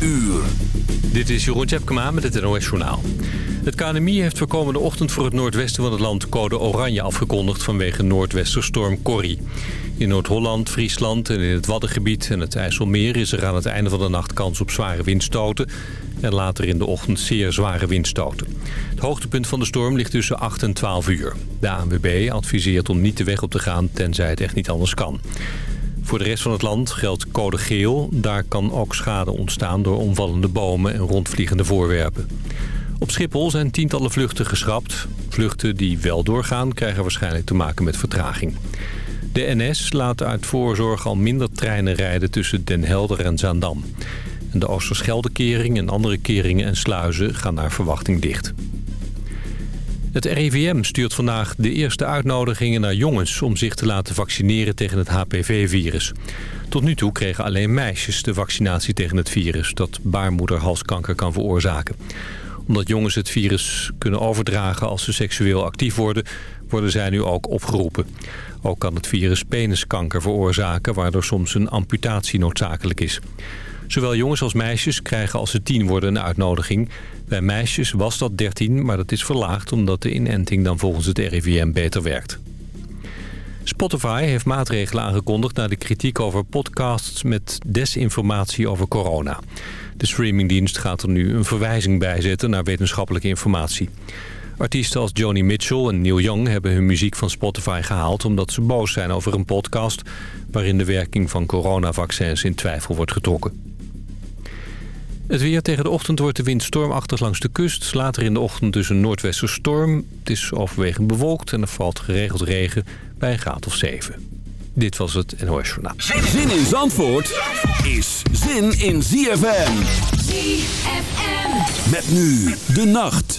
uur. Dit is Jeroen Tjepkema met het NOS Journaal. Het KNMI heeft voor komende ochtend voor het noordwesten van het land code oranje afgekondigd vanwege noordwesterstorm Corrie. In Noord-Holland, Friesland en in het Waddengebied en het IJsselmeer is er aan het einde van de nacht kans op zware windstoten. En later in de ochtend zeer zware windstoten. Het hoogtepunt van de storm ligt tussen 8 en 12 uur. De ANWB adviseert om niet de weg op te gaan tenzij het echt niet anders kan. Voor de rest van het land geldt code geel. Daar kan ook schade ontstaan door omvallende bomen en rondvliegende voorwerpen. Op Schiphol zijn tientallen vluchten geschrapt. Vluchten die wel doorgaan krijgen waarschijnlijk te maken met vertraging. De NS laat uit voorzorg al minder treinen rijden tussen Den Helder en Zaandam. De Oosterscheldekering en andere keringen en sluizen gaan naar verwachting dicht. Het RIVM stuurt vandaag de eerste uitnodigingen naar jongens... om zich te laten vaccineren tegen het HPV-virus. Tot nu toe kregen alleen meisjes de vaccinatie tegen het virus... dat baarmoederhalskanker kan veroorzaken. Omdat jongens het virus kunnen overdragen als ze seksueel actief worden... worden zij nu ook opgeroepen. Ook kan het virus peniskanker veroorzaken... waardoor soms een amputatie noodzakelijk is. Zowel jongens als meisjes krijgen als ze tien worden een uitnodiging. Bij meisjes was dat 13, maar dat is verlaagd omdat de inenting dan volgens het RIVM beter werkt. Spotify heeft maatregelen aangekondigd na de kritiek over podcasts met desinformatie over corona. De streamingdienst gaat er nu een verwijzing bij zetten naar wetenschappelijke informatie. Artiesten als Joni Mitchell en Neil Young hebben hun muziek van Spotify gehaald... omdat ze boos zijn over een podcast waarin de werking van coronavaccins in twijfel wordt getrokken. Het weer tegen de ochtend wordt de wind stormachtig langs de kust. Later in de ochtend dus een noordwesterstorm. Het is overwegend bewolkt en er valt geregeld regen bij een graad of 7. Dit was het NOS Journaal. Zin in Zandvoort is zin in ZFM. ZFM. Met nu de nacht.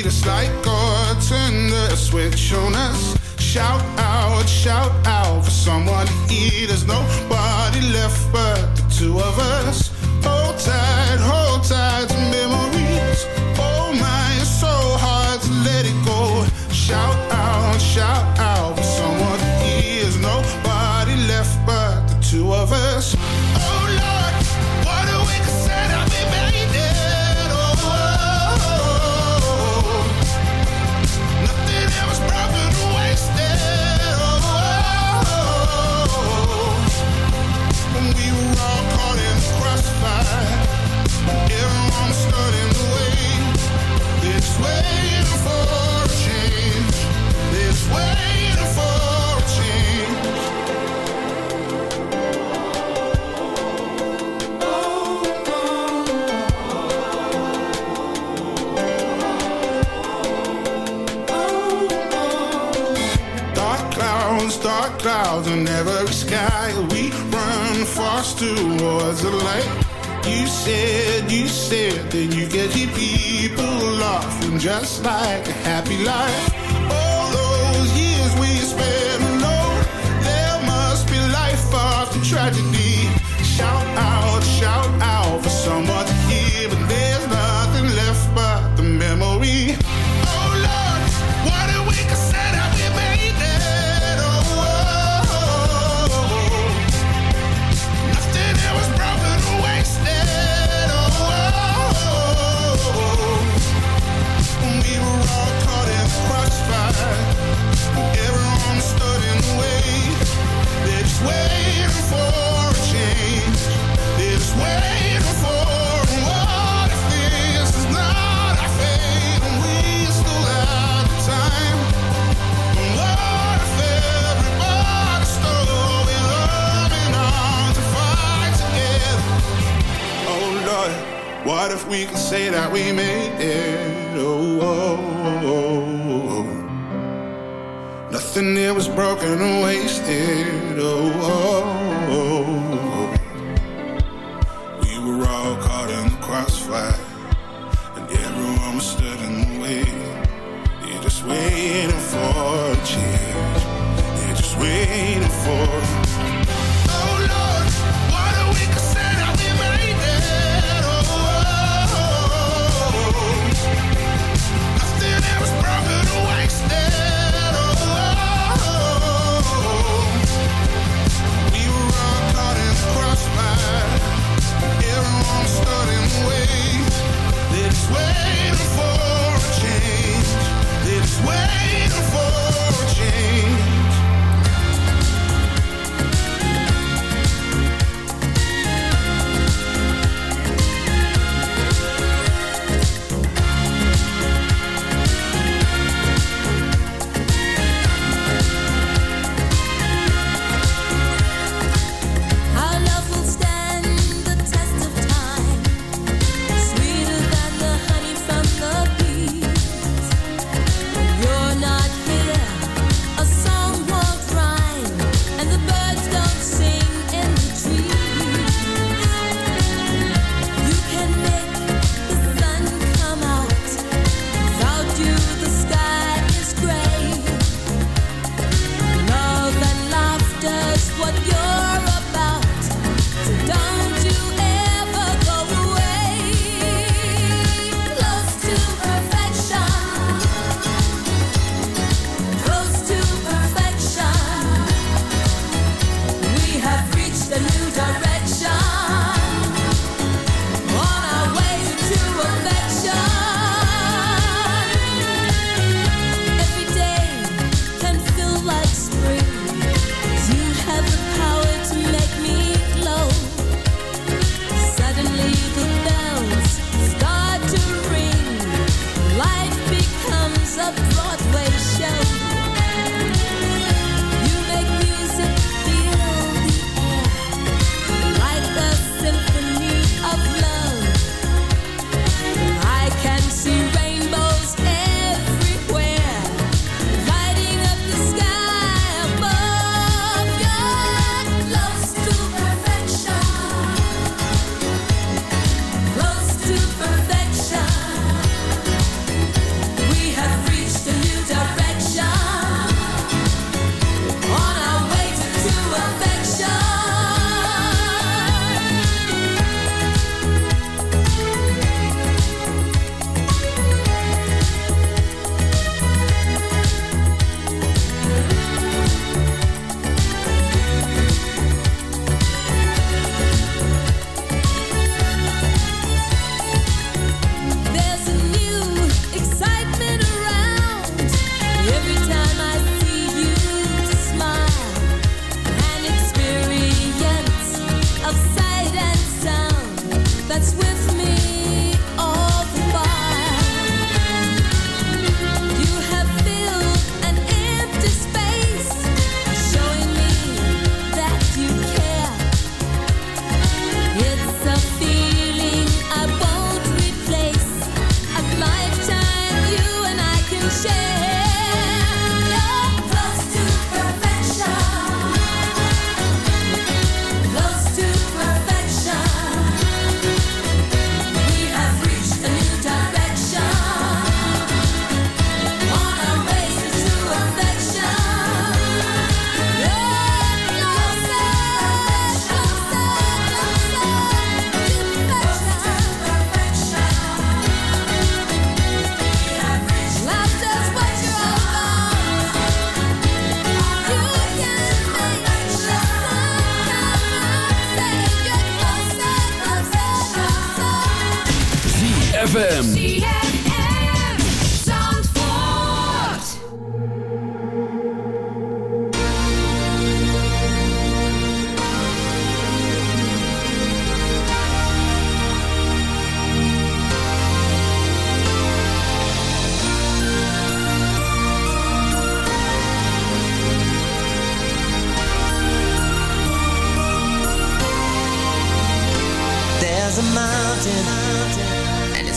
see the snake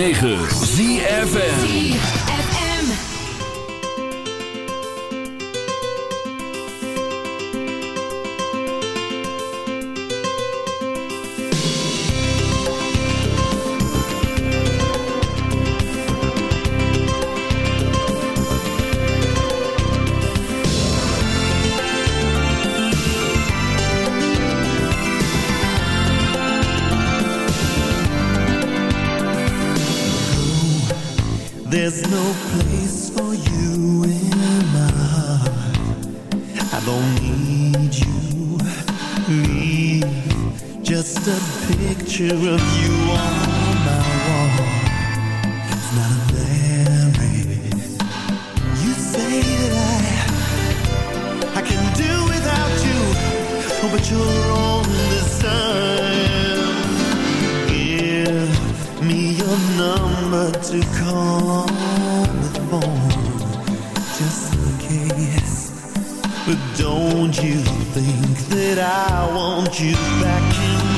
106.9 ZFN want you back in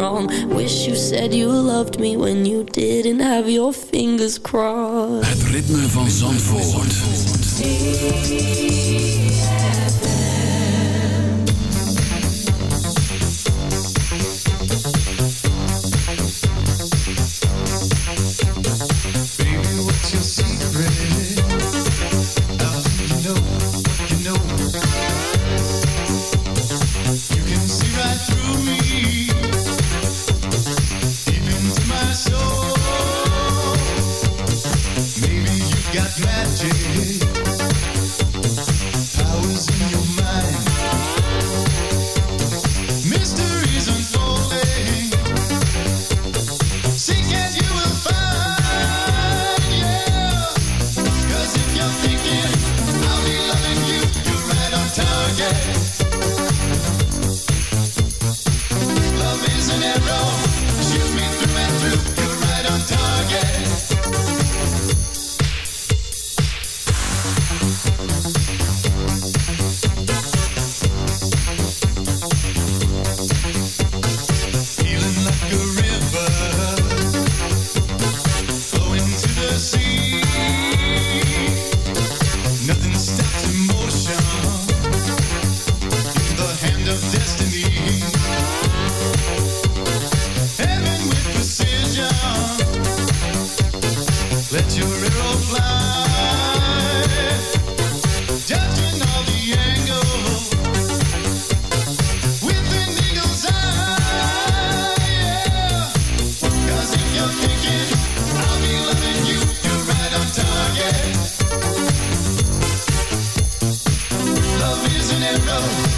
wrong. Wish you said you loved me when you didn't have your fingers crossed. Het ritme van Zandvoort. Zandvoort. love.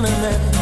Na na.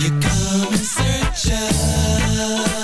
You come and search of.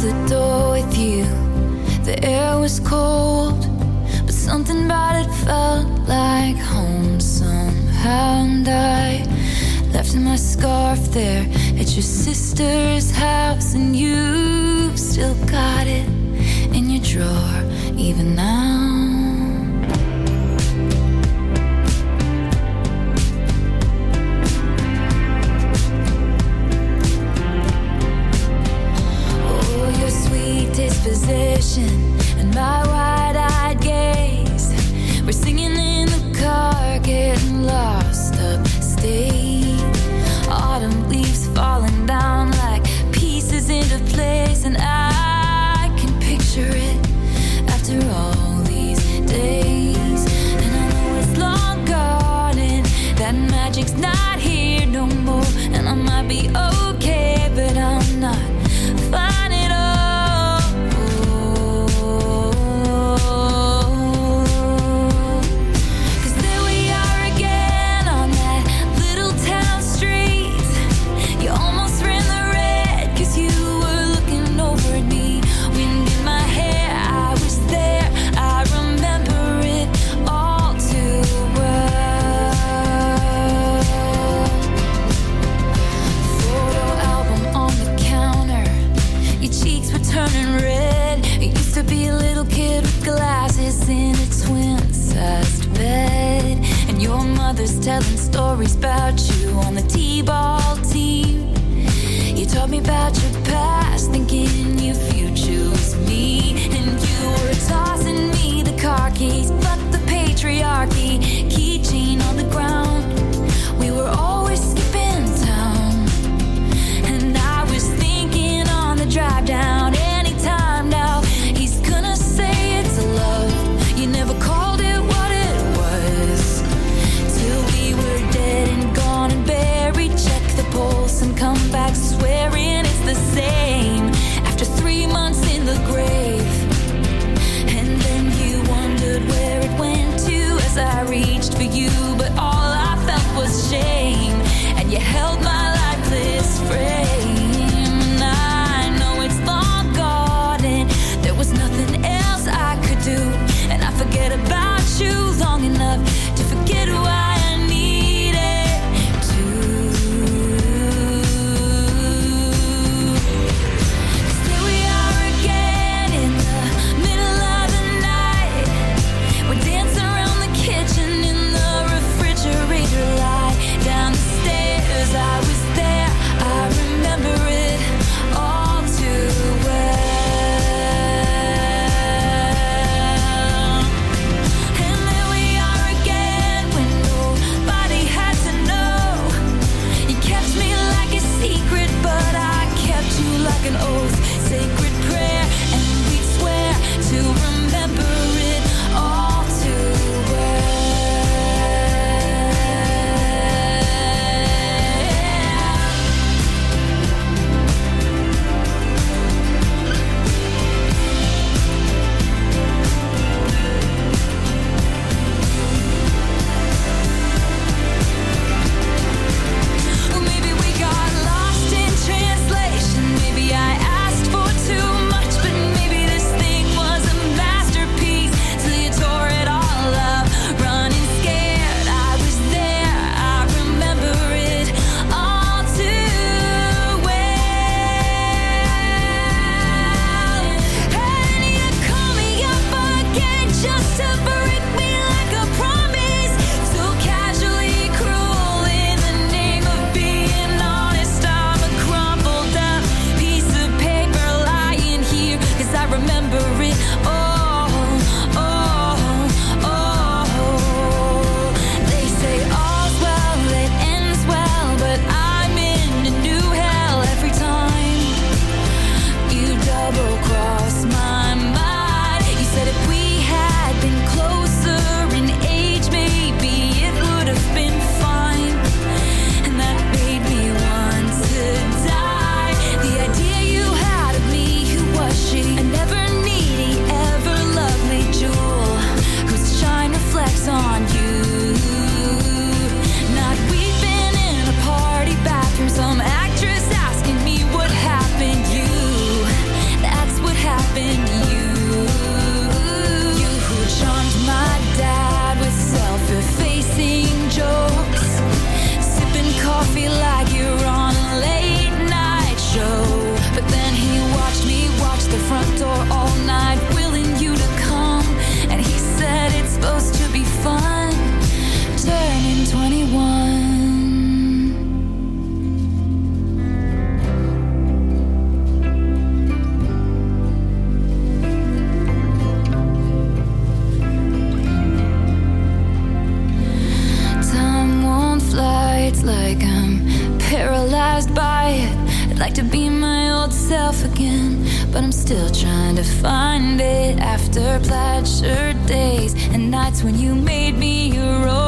the door with you. The air was cold, but something about it felt like home somehow. And I left my scarf there at your sister's house, and you've still got it in your drawer, even now. vision. Still trying to find it after plaid shirt days and nights when you made me your own.